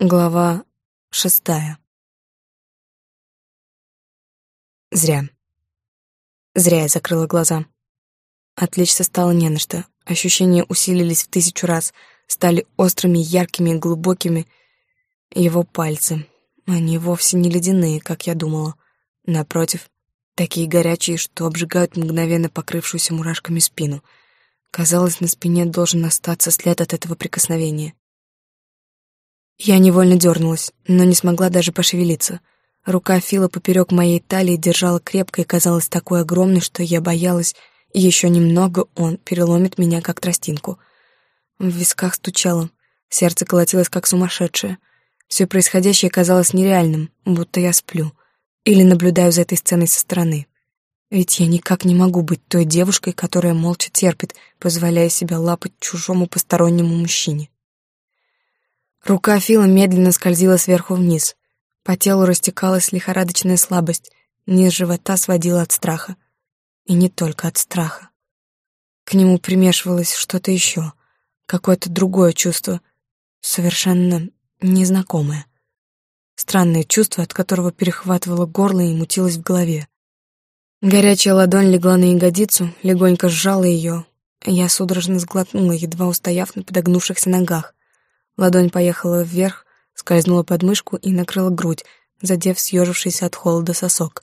Глава шестая. Зря. Зря я закрыла глаза. Отвлечься стало не на что. Ощущения усилились в тысячу раз, стали острыми, яркими глубокими. Его пальцы. Они вовсе не ледяные, как я думала. Напротив, такие горячие, что обжигают мгновенно покрывшуюся мурашками спину. Казалось, на спине должен остаться след от этого прикосновения. Я невольно дернулась, но не смогла даже пошевелиться. Рука Фила поперек моей талии держала крепко и казалась такой огромной, что я боялась, еще немного он переломит меня, как тростинку. В висках стучало, сердце колотилось, как сумасшедшее. Все происходящее казалось нереальным, будто я сплю. Или наблюдаю за этой сценой со стороны. Ведь я никак не могу быть той девушкой, которая молча терпит, позволяя себя лапать чужому постороннему мужчине. Рука Фила медленно скользила сверху вниз. По телу растекалась лихорадочная слабость, низ живота сводила от страха. И не только от страха. К нему примешивалось что-то еще, какое-то другое чувство, совершенно незнакомое. Странное чувство, от которого перехватывало горло и мутилось в голове. Горячая ладонь легла на ягодицу, легонько сжала ее. Я судорожно сглотнула, едва устояв на подогнувшихся ногах. Ладонь поехала вверх, скользнула под мышку и накрыла грудь, задев съежившийся от холода сосок.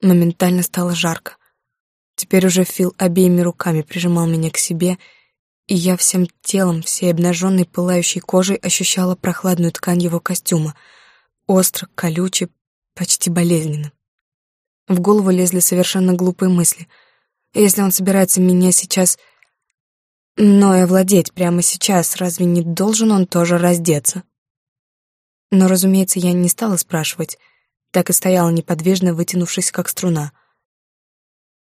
Моментально стало жарко. Теперь уже Фил обеими руками прижимал меня к себе, и я всем телом, всей обнаженной пылающей кожей ощущала прохладную ткань его костюма, остро, колюче, почти болезненно. В голову лезли совершенно глупые мысли. Если он собирается меня сейчас но и овладеть прямо сейчас, разве не должен он тоже раздеться? Но, разумеется, я не стала спрашивать, так и стояла неподвижно, вытянувшись как струна.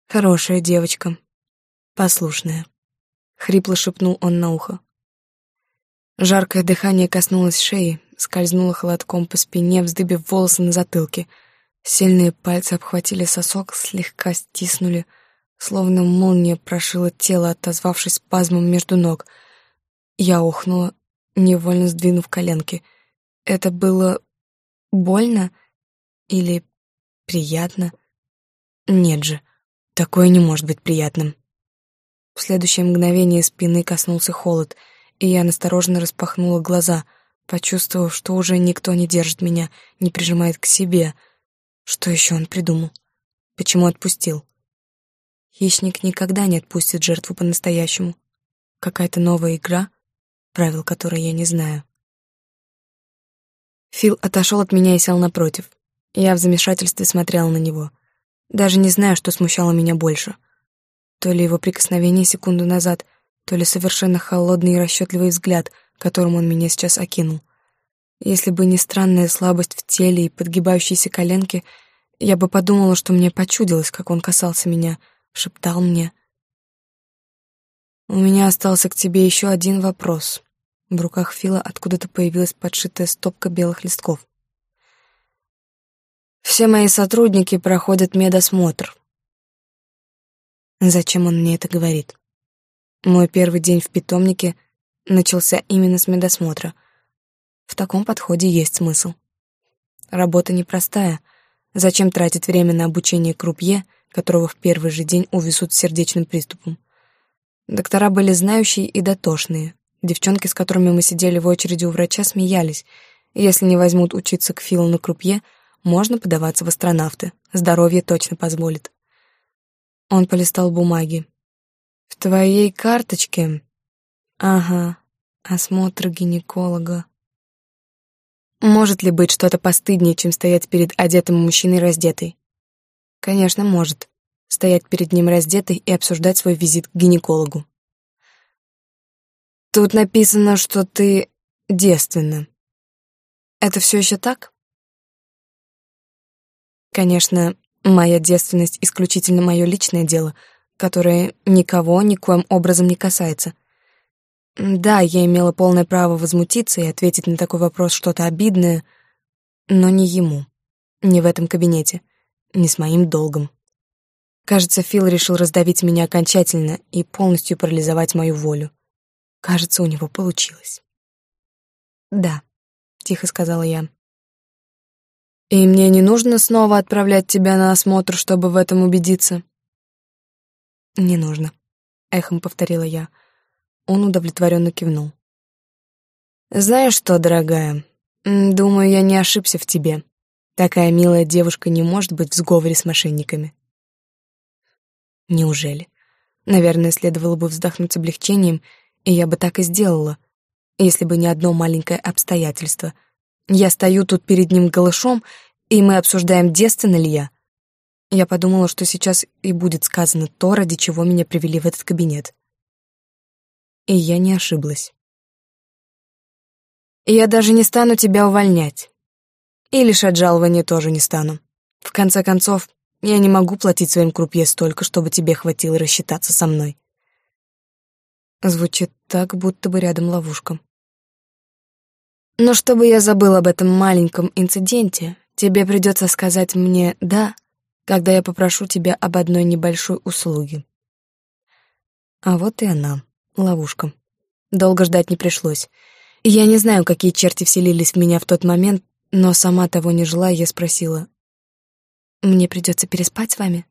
Хорошая девочка, послушная, хрипло шепнул он на ухо. Жаркое дыхание коснулось шеи, скользнуло холодком по спине, вздыбив волосы на затылке. Сильные пальцы обхватили сосок, слегка стиснули — словно молния прошила тело, отозвавшись спазмом между ног. Я охнула, невольно сдвинув коленки. Это было больно или приятно? Нет же, такое не может быть приятным. В следующее мгновение спины коснулся холод, и я настороженно распахнула глаза, почувствовав, что уже никто не держит меня, не прижимает к себе. Что еще он придумал? Почему отпустил? Хищник никогда не отпустит жертву по-настоящему. Какая-то новая игра, правил которой я не знаю. Фил отошел от меня и сел напротив. Я в замешательстве смотрела на него. Даже не знаю, что смущало меня больше. То ли его прикосновение секунду назад, то ли совершенно холодный и расчетливый взгляд, которым он меня сейчас окинул. Если бы не странная слабость в теле и подгибающиеся коленки, я бы подумала, что мне почудилось, как он касался меня — шептал мне. «У меня остался к тебе еще один вопрос». В руках Фила откуда-то появилась подшитая стопка белых листков. «Все мои сотрудники проходят медосмотр». Зачем он мне это говорит? Мой первый день в питомнике начался именно с медосмотра. В таком подходе есть смысл. Работа непростая. Зачем тратить время на обучение крупье, которого в первый же день увезут с сердечным приступом. Доктора были знающие и дотошные. Девчонки, с которыми мы сидели в очереди у врача, смеялись. Если не возьмут учиться к Филу на крупье, можно подаваться в астронавты. Здоровье точно позволит. Он полистал бумаги. «В твоей карточке...» «Ага, осмотр гинеколога». Может ли быть что-то постыднее, чем стоять перед одетым мужчиной раздетой? Конечно, может. Стоять перед ним раздетой и обсуждать свой визит к гинекологу. Тут написано, что ты девственна. Это все еще так? Конечно, моя девственность исключительно мое личное дело, которое никого никоим образом не касается. Да, я имела полное право возмутиться и ответить на такой вопрос что-то обидное, но не ему, не в этом кабинете не с моим долгом. Кажется, Фил решил раздавить меня окончательно и полностью парализовать мою волю. Кажется, у него получилось. Да, — тихо сказала я. «И мне не нужно снова отправлять тебя на осмотр, чтобы в этом убедиться?» «Не нужно», — эхом повторила я. Он удовлетворенно кивнул. «Знаешь что, дорогая, думаю, я не ошибся в тебе. Такая милая девушка не может быть в сговоре с мошенниками». «Неужели?» Наверное, следовало бы вздохнуть с облегчением, и я бы так и сделала, если бы не одно маленькое обстоятельство. Я стою тут перед ним голышом, и мы обсуждаем, девственна ли я. Я подумала, что сейчас и будет сказано то, ради чего меня привели в этот кабинет. И я не ошиблась. Я даже не стану тебя увольнять. И лишать жалования тоже не стану. В конце концов, я не могу платить своим крупье столько, чтобы тебе хватило рассчитаться со мной. Звучит так, будто бы рядом ловушка. Но чтобы я забыл об этом маленьком инциденте, тебе придется сказать мне «да», когда я попрошу тебя об одной небольшой услуге. А вот и она, ловушка. Долго ждать не пришлось. Я не знаю, какие черти вселились в меня в тот момент, но сама того не желая, я спросила, мне придется переспать с вами?»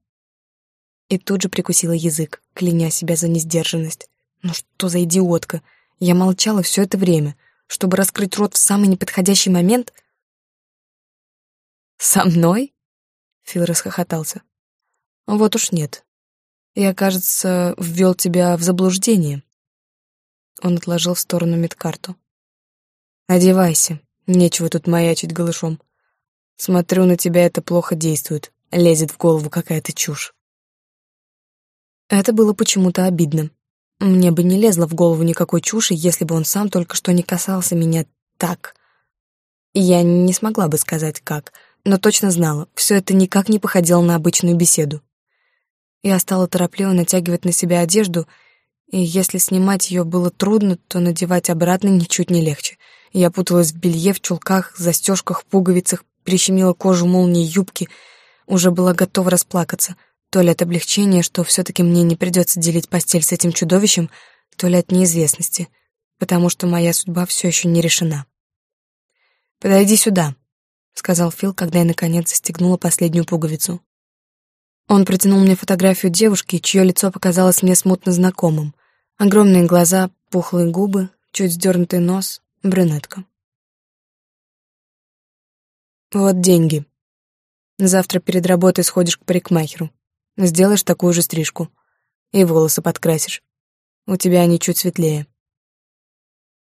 И тут же прикусила язык, кляня себя за несдержанность. «Ну что за идиотка? Я молчала все это время, чтобы раскрыть рот в самый неподходящий момент?» «Со мной?» — Фил расхохотался. «Вот уж нет. Я, кажется, ввел тебя в заблуждение». Он отложил в сторону медкарту. «Одевайся, нечего тут маячить голышом. Смотрю, на тебя это плохо действует. Лезет в голову какая-то чушь. Это было почему-то обидно. Мне бы не лезло в голову никакой чуши, если бы он сам только что не касался меня так. Я не смогла бы сказать как, но точно знала, все это никак не походило на обычную беседу. Я стала торопливо натягивать на себя одежду, и если снимать ее было трудно, то надевать обратно ничуть не легче. Я путалась в белье, в чулках, застежках, пуговицах, прищемила кожу молнией юбки, уже была готова расплакаться. То ли от облегчения, что все-таки мне не придется делить постель с этим чудовищем, то ли от неизвестности, потому что моя судьба все еще не решена. «Подойди сюда», — сказал Фил, когда я наконец застегнула последнюю пуговицу. Он протянул мне фотографию девушки, чье лицо показалось мне смутно знакомым. Огромные глаза, пухлые губы, чуть сдернутый нос, брюнетка. Вот деньги. Завтра перед работой сходишь к парикмахеру. Сделаешь такую же стрижку. И волосы подкрасишь. У тебя они чуть светлее.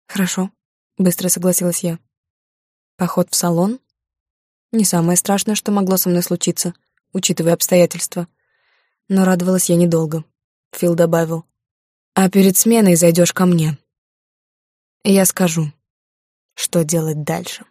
Хорошо, быстро согласилась я. Поход в салон? Не самое страшное, что могло со мной случиться, учитывая обстоятельства. Но радовалась я недолго. Фил добавил. А перед сменой зайдешь ко мне. Я скажу, что делать дальше.